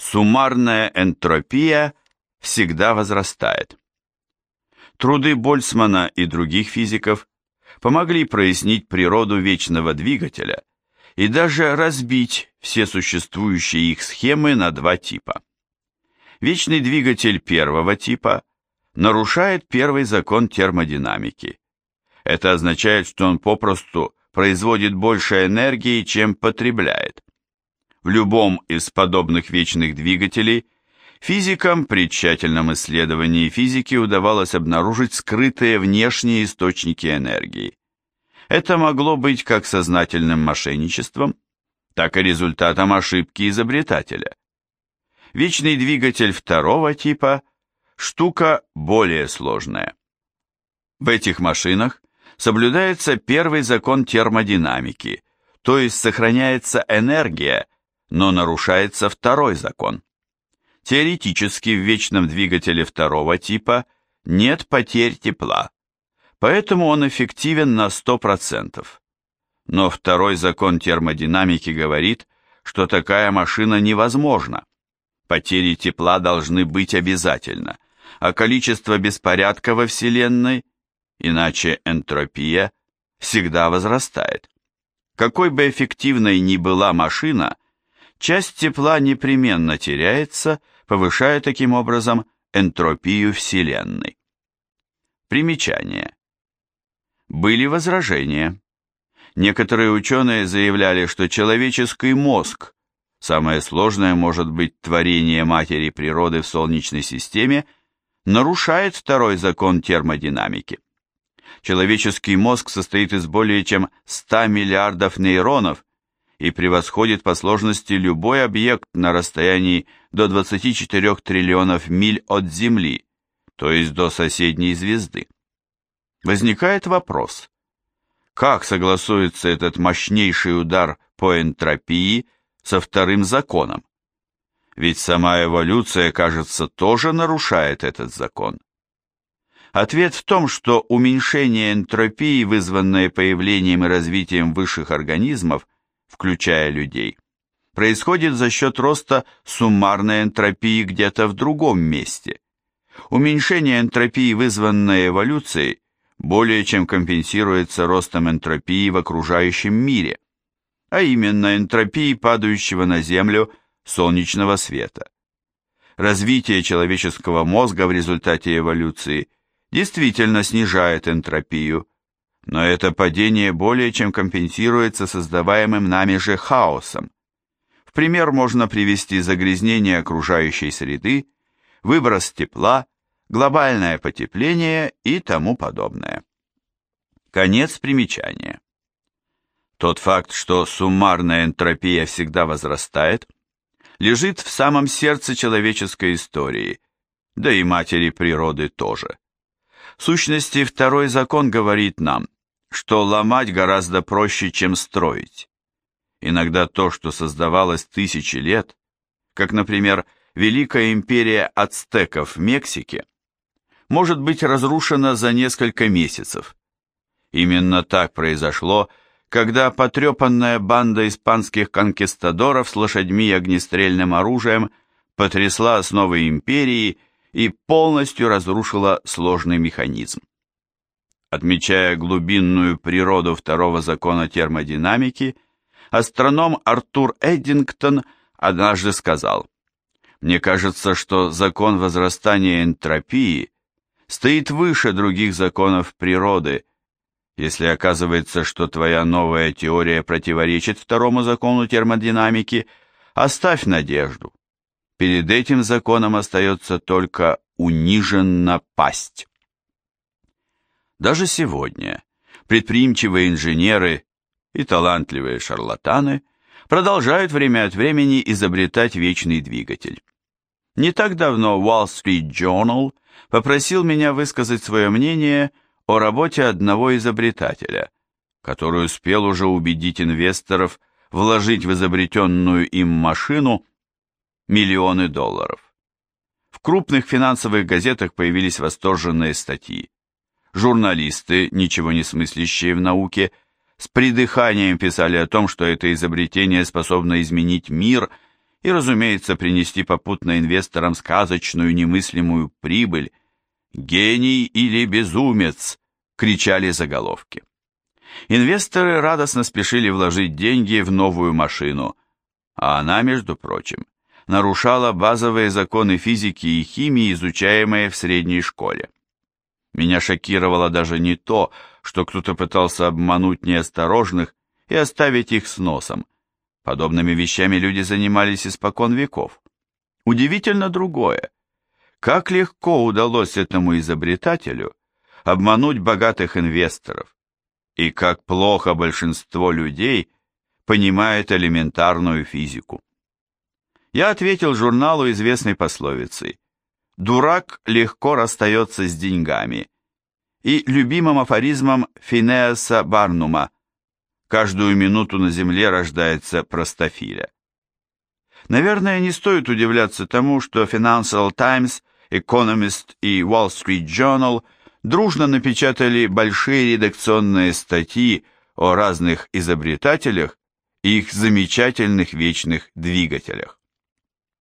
Суммарная энтропия всегда возрастает. Труды Больцмана и других физиков помогли прояснить природу вечного двигателя и даже разбить все существующие их схемы на два типа. Вечный двигатель первого типа нарушает первый закон термодинамики. Это означает, что он попросту производит больше энергии, чем потребляет. В любом из подобных вечных двигателей физикам при тщательном исследовании физики удавалось обнаружить скрытые внешние источники энергии. Это могло быть как сознательным мошенничеством, так и результатом ошибки изобретателя. Вечный двигатель второго типа – штука более сложная. В этих машинах соблюдается первый закон термодинамики, то есть сохраняется энергия, но нарушается второй закон. Теоретически в вечном двигателе второго типа нет потерь тепла, поэтому он эффективен на 100%. Но второй закон термодинамики говорит, что такая машина невозможна. Потери тепла должны быть обязательно, а количество беспорядка во Вселенной, иначе энтропия, всегда возрастает. Какой бы эффективной ни была машина, часть тепла непременно теряется, повышая таким образом энтропию Вселенной. Примечание. Были возражения. Некоторые ученые заявляли, что человеческий мозг самое сложное может быть творение матери природы в Солнечной системе, нарушает второй закон термодинамики. Человеческий мозг состоит из более чем 100 миллиардов нейронов и превосходит по сложности любой объект на расстоянии до 24 триллионов миль от Земли, то есть до соседней звезды. Возникает вопрос, как согласуется этот мощнейший удар по энтропии – со вторым законом. Ведь сама эволюция, кажется, тоже нарушает этот закон. Ответ в том, что уменьшение энтропии, вызванное появлением и развитием высших организмов, включая людей, происходит за счет роста суммарной энтропии где-то в другом месте. Уменьшение энтропии, вызванное эволюцией, более чем компенсируется ростом энтропии в окружающем мире – а именно энтропии падающего на Землю солнечного света. Развитие человеческого мозга в результате эволюции действительно снижает энтропию, но это падение более чем компенсируется создаваемым нами же хаосом. В пример можно привести загрязнение окружающей среды, выброс тепла, глобальное потепление и тому подобное. Конец примечания. Тот факт, что суммарная энтропия всегда возрастает, лежит в самом сердце человеческой истории, да и матери природы тоже. В сущности, второй закон говорит нам, что ломать гораздо проще, чем строить. Иногда то, что создавалось тысячи лет, как, например, Великая империя ацтеков в Мексике, может быть разрушена за несколько месяцев. Именно так произошло когда потрепанная банда испанских конкистадоров с лошадьми и огнестрельным оружием потрясла основы империи и полностью разрушила сложный механизм. Отмечая глубинную природу второго закона термодинамики, астроном Артур Эддингтон однажды сказал, «Мне кажется, что закон возрастания энтропии стоит выше других законов природы, если оказывается, что твоя новая теория противоречит второму закону термодинамики, оставь надежду. Перед этим законом остается только униженно пасть. Даже сегодня предприимчивые инженеры и талантливые шарлатаны продолжают время от времени изобретать вечный двигатель. Не так давно Wall Street Journal попросил меня высказать свое мнение о работе одного изобретателя, который успел уже убедить инвесторов вложить в изобретенную им машину миллионы долларов. В крупных финансовых газетах появились восторженные статьи. Журналисты, ничего не смыслящие в науке, с придыханием писали о том, что это изобретение способно изменить мир и, разумеется, принести попутно инвесторам сказочную немыслимую прибыль. «Гений или безумец!» — кричали заголовки. Инвесторы радостно спешили вложить деньги в новую машину, а она, между прочим, нарушала базовые законы физики и химии, изучаемые в средней школе. Меня шокировало даже не то, что кто-то пытался обмануть неосторожных и оставить их с носом. Подобными вещами люди занимались испокон веков. Удивительно другое. Как легко удалось этому изобретателю обмануть богатых инвесторов, и как плохо большинство людей понимает элементарную физику. Я ответил журналу известной пословицей «Дурак легко расстается с деньгами» и любимым афоризмом Финеаса Барнума «Каждую минуту на земле рождается простофиля». Наверное, не стоит удивляться тому, что Financial Times, Economist и Wall Street Journal – дружно напечатали большие редакционные статьи о разных изобретателях и их замечательных вечных двигателях.